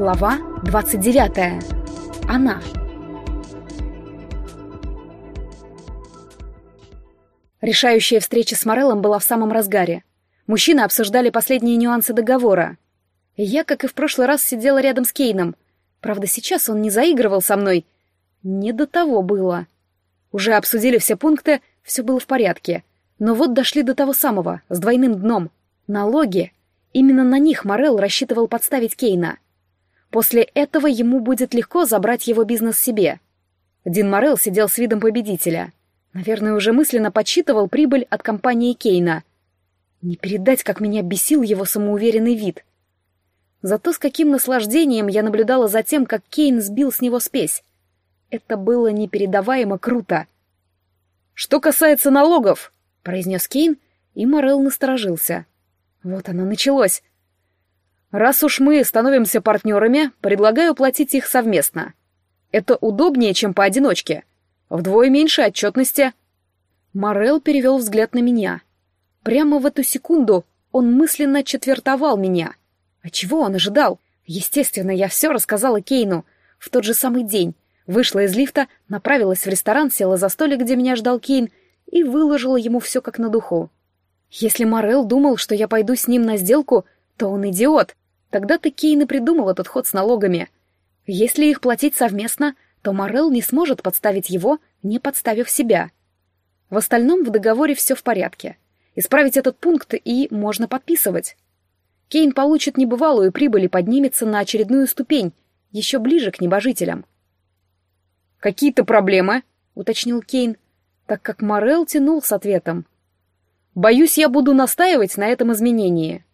Глава 29. Она. Решающая встреча с Мореллом была в самом разгаре. Мужчины обсуждали последние нюансы договора. Я, как и в прошлый раз, сидела рядом с Кейном. Правда, сейчас он не заигрывал со мной. Не до того было. Уже обсудили все пункты, все было в порядке. Но вот дошли до того самого, с двойным дном. Налоги. Именно на них Морелл рассчитывал подставить Кейна. После этого ему будет легко забрать его бизнес себе. Дин Морелл сидел с видом победителя. Наверное, уже мысленно подсчитывал прибыль от компании Кейна. Не передать, как меня бесил его самоуверенный вид. Зато с каким наслаждением я наблюдала за тем, как Кейн сбил с него спесь. Это было непередаваемо круто. «Что касается налогов», — произнес Кейн, и Морел насторожился. Вот оно началось. «Раз уж мы становимся партнерами, предлагаю платить их совместно. Это удобнее, чем поодиночке. Вдвое меньше отчетности». Морел перевел взгляд на меня. Прямо в эту секунду он мысленно четвертовал меня. А чего он ожидал? Естественно, я все рассказала Кейну в тот же самый день, Вышла из лифта, направилась в ресторан, села за столик, где меня ждал Кейн, и выложила ему все как на духу. Если Морел думал, что я пойду с ним на сделку, то он идиот. Тогда-то Кейн и придумал этот ход с налогами. Если их платить совместно, то Морел не сможет подставить его, не подставив себя. В остальном в договоре все в порядке. Исправить этот пункт и можно подписывать. Кейн получит небывалую прибыль и поднимется на очередную ступень, еще ближе к небожителям. «Какие-то проблемы?» — уточнил Кейн, так как Морел тянул с ответом. «Боюсь, я буду настаивать на этом изменении».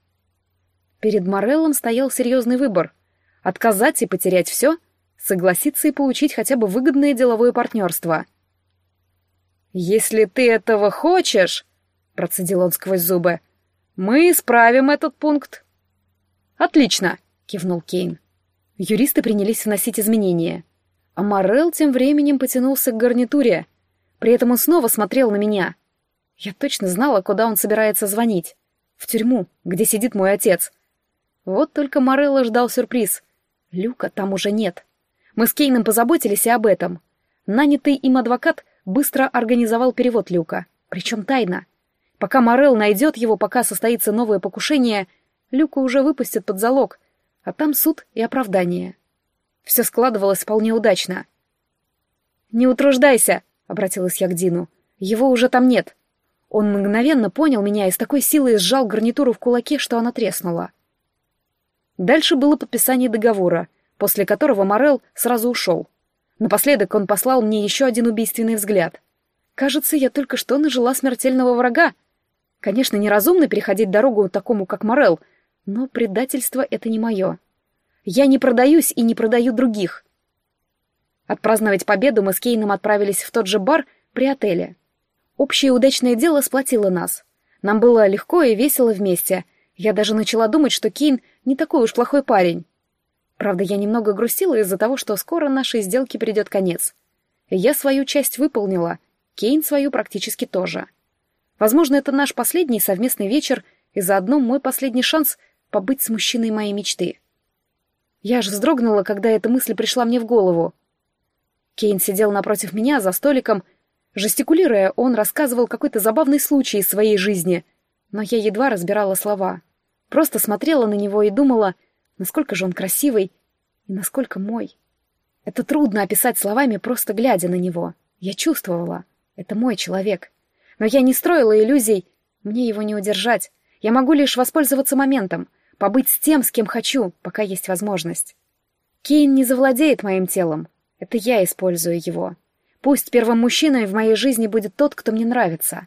Перед Мореллом стоял серьезный выбор — отказать и потерять все, согласиться и получить хотя бы выгодное деловое партнерство. «Если ты этого хочешь», — процедил он сквозь зубы, — «мы исправим этот пункт». «Отлично», — кивнул Кейн. Юристы принялись вносить изменения — а Морел тем временем потянулся к гарнитуре. При этом он снова смотрел на меня. Я точно знала, куда он собирается звонить. В тюрьму, где сидит мой отец. Вот только Морелла ждал сюрприз. Люка там уже нет. Мы с Кейном позаботились и об этом. Нанятый им адвокат быстро организовал перевод Люка, причем тайно. Пока Морел найдет его, пока состоится новое покушение, Люка уже выпустят под залог, а там суд и оправдание. Все складывалось вполне удачно. «Не утруждайся», — обратилась я к Дину. «Его уже там нет». Он мгновенно понял меня и с такой силой сжал гарнитуру в кулаке, что она треснула. Дальше было подписание договора, после которого Морел сразу ушел. Напоследок он послал мне еще один убийственный взгляд. Кажется, я только что нажила смертельного врага. Конечно, неразумно переходить дорогу такому, как Морел, но предательство — это не мое. Я не продаюсь и не продаю других. Отпраздновать победу мы с Кейном отправились в тот же бар при отеле. Общее удачное дело сплотило нас. Нам было легко и весело вместе. Я даже начала думать, что Кейн не такой уж плохой парень. Правда, я немного грустила из-за того, что скоро нашей сделке придет конец. Я свою часть выполнила, Кейн свою практически тоже. Возможно, это наш последний совместный вечер и заодно мой последний шанс побыть с мужчиной моей мечты. Я аж вздрогнула, когда эта мысль пришла мне в голову. Кейн сидел напротив меня за столиком. Жестикулируя, он рассказывал какой-то забавный случай из своей жизни, но я едва разбирала слова. Просто смотрела на него и думала, насколько же он красивый и насколько мой. Это трудно описать словами, просто глядя на него. Я чувствовала. Это мой человек. Но я не строила иллюзий. Мне его не удержать. Я могу лишь воспользоваться моментом побыть с тем, с кем хочу, пока есть возможность. Кейн не завладеет моим телом. Это я использую его. Пусть первым мужчиной в моей жизни будет тот, кто мне нравится.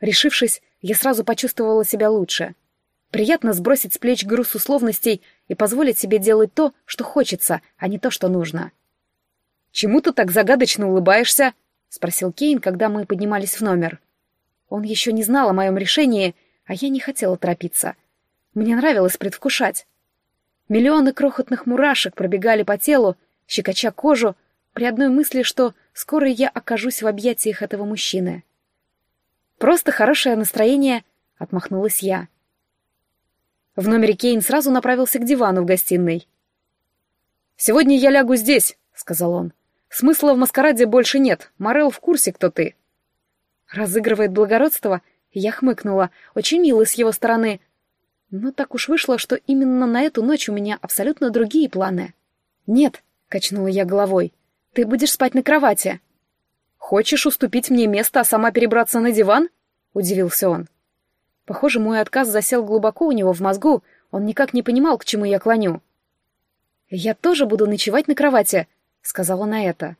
Решившись, я сразу почувствовала себя лучше. Приятно сбросить с плеч груз условностей и позволить себе делать то, что хочется, а не то, что нужно. «Чему ты так загадочно улыбаешься?» — спросил Кейн, когда мы поднимались в номер. Он еще не знал о моем решении, а я не хотела торопиться. Мне нравилось предвкушать. Миллионы крохотных мурашек пробегали по телу, щекоча кожу, при одной мысли, что скоро я окажусь в объятиях этого мужчины. «Просто хорошее настроение», — отмахнулась я. В номере Кейн сразу направился к дивану в гостиной. «Сегодня я лягу здесь», — сказал он. «Смысла в маскараде больше нет. Морел в курсе, кто ты». Разыгрывает благородство? Я хмыкнула. Очень мило с его стороны. Но так уж вышло, что именно на эту ночь у меня абсолютно другие планы. «Нет», — качнула я головой, — «ты будешь спать на кровати». «Хочешь уступить мне место, а сама перебраться на диван?» — удивился он. Похоже, мой отказ засел глубоко у него в мозгу, он никак не понимал, к чему я клоню. «Я тоже буду ночевать на кровати», — сказала на это.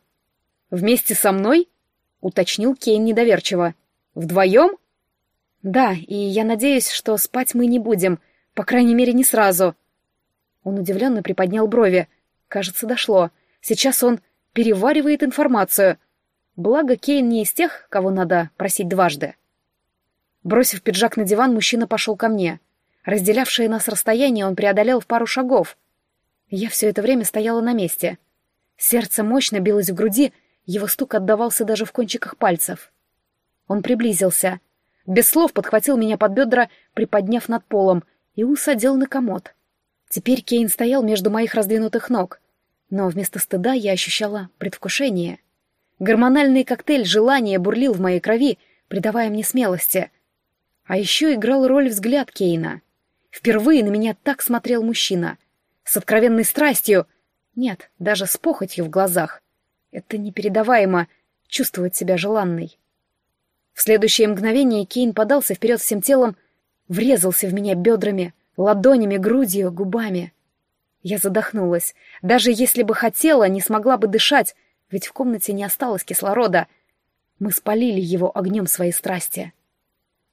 «Вместе со мной?» — уточнил Кейн недоверчиво. «Вдвоем?» «Да, и я надеюсь, что спать мы не будем, по крайней мере, не сразу». Он удивленно приподнял брови. Кажется, дошло. Сейчас он переваривает информацию. Благо, Кейн не из тех, кого надо просить дважды. Бросив пиджак на диван, мужчина пошел ко мне. Разделявшее нас расстояние он преодолел в пару шагов. Я все это время стояла на месте. Сердце мощно билось в груди, его стук отдавался даже в кончиках пальцев. Он приблизился. Без слов подхватил меня под бедра, приподняв над полом, и усадил на комод. Теперь Кейн стоял между моих раздвинутых ног, но вместо стыда я ощущала предвкушение. Гормональный коктейль желания бурлил в моей крови, придавая мне смелости — а еще играл роль взгляд Кейна. Впервые на меня так смотрел мужчина. С откровенной страстью. Нет, даже с похотью в глазах. Это непередаваемо — чувствовать себя желанной. В следующее мгновение Кейн подался вперед всем телом, врезался в меня бедрами, ладонями, грудью, губами. Я задохнулась. Даже если бы хотела, не смогла бы дышать, ведь в комнате не осталось кислорода. Мы спалили его огнем своей страсти.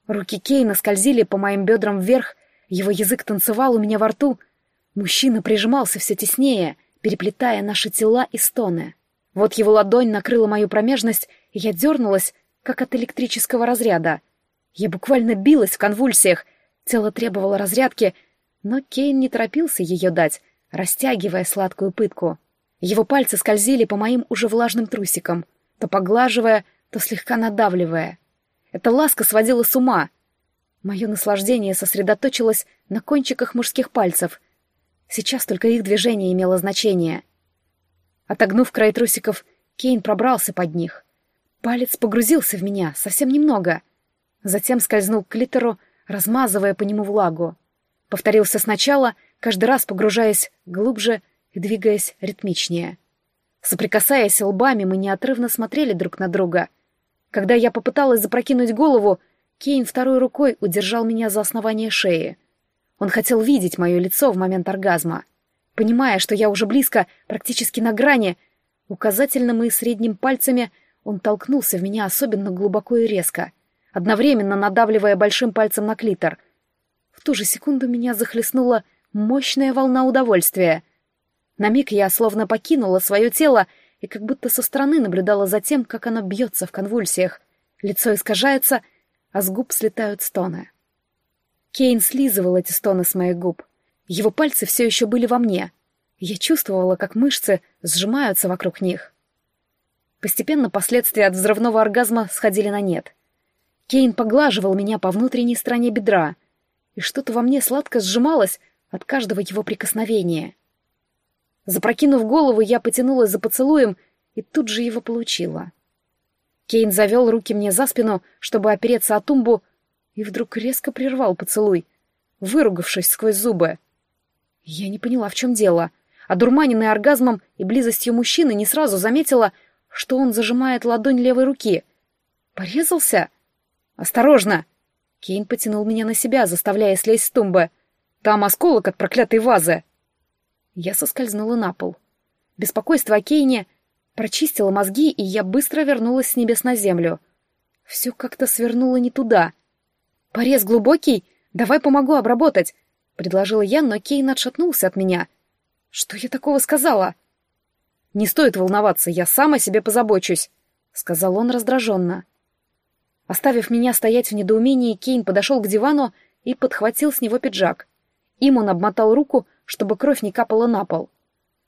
Руки Кейна скользили по моим бедрам вверх, его язык танцевал у меня во рту. Мужчина прижимался все теснее, переплетая наши тела и стоны. Вот его ладонь накрыла мою промежность, и я дернулась, как от электрического разряда. Я буквально билась в конвульсиях, тело требовало разрядки, но Кейн не торопился ее дать, растягивая сладкую пытку. Его пальцы скользили по моим уже влажным трусикам, то поглаживая, то слегка надавливая — эта ласка сводила с ума. Мое наслаждение сосредоточилось на кончиках мужских пальцев. Сейчас только их движение имело значение. Отогнув край трусиков, Кейн пробрался под них. Палец погрузился в меня, совсем немного. Затем скользнул к клитору, размазывая по нему влагу. Повторился сначала, каждый раз погружаясь глубже двигаясь ритмичнее. Соприкасаясь лбами, мы неотрывно смотрели друг на друга — когда я попыталась запрокинуть голову, Кейн второй рукой удержал меня за основание шеи. Он хотел видеть мое лицо в момент оргазма. Понимая, что я уже близко, практически на грани, указательным и средним пальцами он толкнулся в меня особенно глубоко и резко, одновременно надавливая большим пальцем на клитор. В ту же секунду меня захлестнула мощная волна удовольствия. На миг я словно покинула свое тело и как будто со стороны наблюдала за тем, как оно бьется в конвульсиях. Лицо искажается, а с губ слетают стоны. Кейн слизывал эти стоны с моих губ. Его пальцы все еще были во мне. Я чувствовала, как мышцы сжимаются вокруг них. Постепенно последствия от взрывного оргазма сходили на нет. Кейн поглаживал меня по внутренней стороне бедра, и что-то во мне сладко сжималось от каждого его прикосновения. Запрокинув голову, я потянулась за поцелуем и тут же его получила. Кейн завел руки мне за спину, чтобы опереться о тумбу, и вдруг резко прервал поцелуй, выругавшись сквозь зубы. Я не поняла, в чем дело. Одурманенная оргазмом и близостью мужчины не сразу заметила, что он зажимает ладонь левой руки. Порезался? Осторожно! Кейн потянул меня на себя, заставляя слезть с тумбы. Там осколок от проклятой вазы. Я соскользнула на пол. Беспокойство о Кейне прочистило мозги, и я быстро вернулась с небес на землю. Все как-то свернуло не туда. «Порез глубокий? Давай помогу обработать!» — предложила я, но Кейн отшатнулся от меня. «Что я такого сказала?» «Не стоит волноваться, я сам о себе позабочусь», — сказал он раздраженно. Оставив меня стоять в недоумении, Кейн подошел к дивану и подхватил с него пиджак. Им он обмотал руку, чтобы кровь не капала на пол.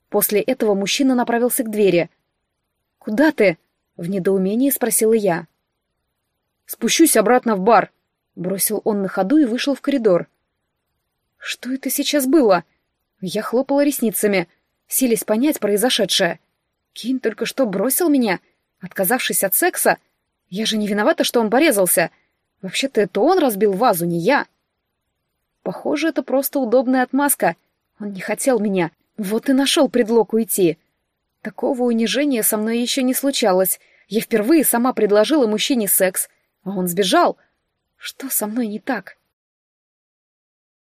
После этого мужчина направился к двери. «Куда ты?» — в недоумении спросила я. «Спущусь обратно в бар», — бросил он на ходу и вышел в коридор. «Что это сейчас было?» Я хлопала ресницами. силясь понять произошедшее. Кейн только что бросил меня, отказавшись от секса. Я же не виновата, что он порезался. Вообще-то это он разбил вазу, не я. Похоже, это просто удобная отмазка. Он не хотел меня. Вот и нашел предлог уйти. Такого унижения со мной еще не случалось. Я впервые сама предложила мужчине секс, а он сбежал. Что со мной не так?